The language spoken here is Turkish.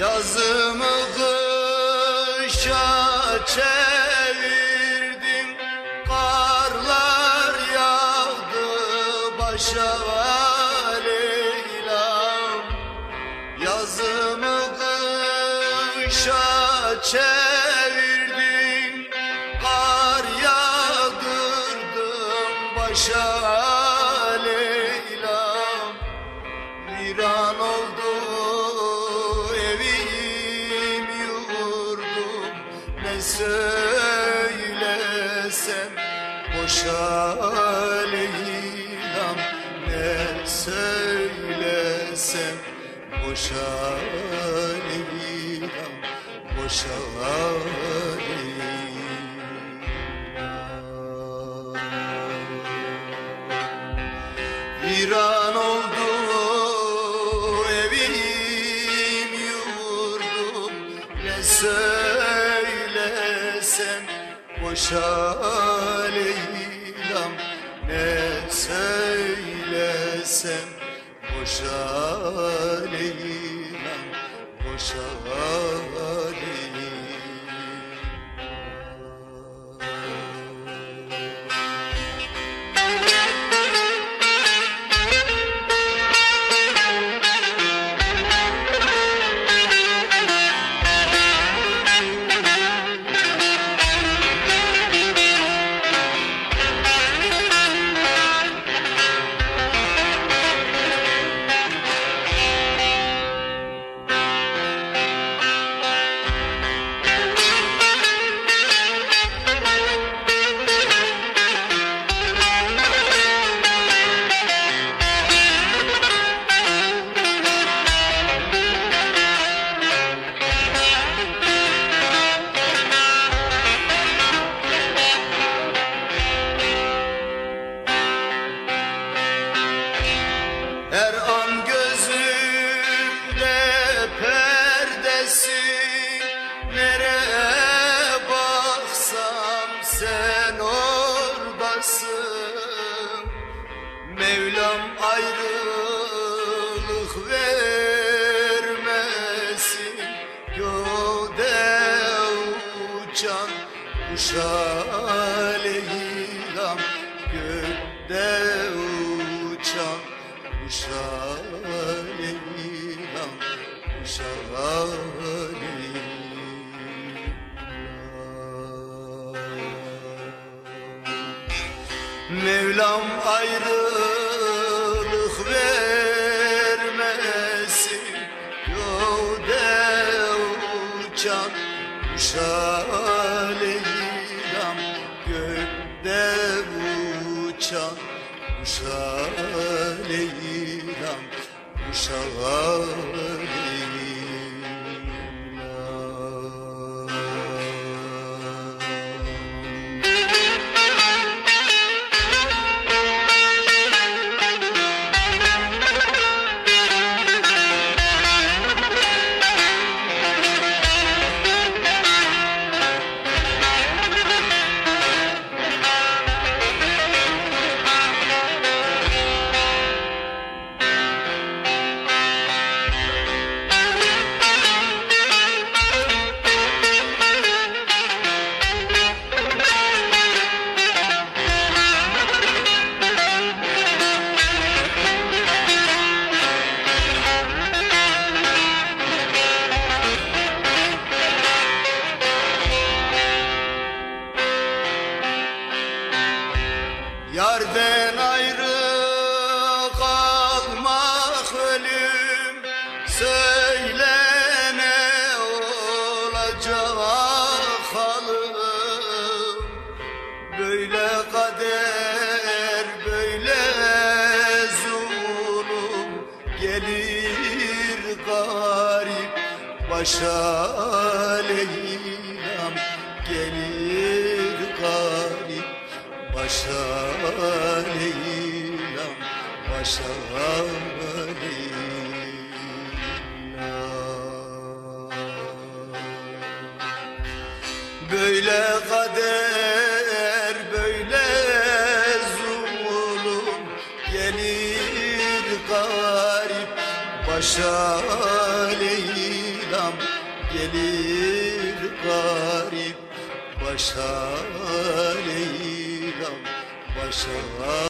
Yazımı kışa çevirdim. Karlar yağdı başa Leyla'm Yazımı kışa çevirdim. Kar yağdırdım başa söylesem boşa Leyla'm Ne söylesem boşa Leyla'm Boşa Leyla'm Viran oldu Leyla'm Ne söylesem boşa Nereye baksam sen oradasın. Mevlam ayrılık vermesin. Göğde uçan kuşa Leyla'm Gökte uçan kuşa Leyla'm Mevlam ayrılık vermesin Göğde uçan kuşa Leyla'm Gökte uçan kuşa Leyla'm başa Leyla'm Gelir garip başa Leyla'm Leyla'm Böyle kader böyle zulüm Gelir garip başa Leyla Leyla'm gelir garip başa Leyla'm başa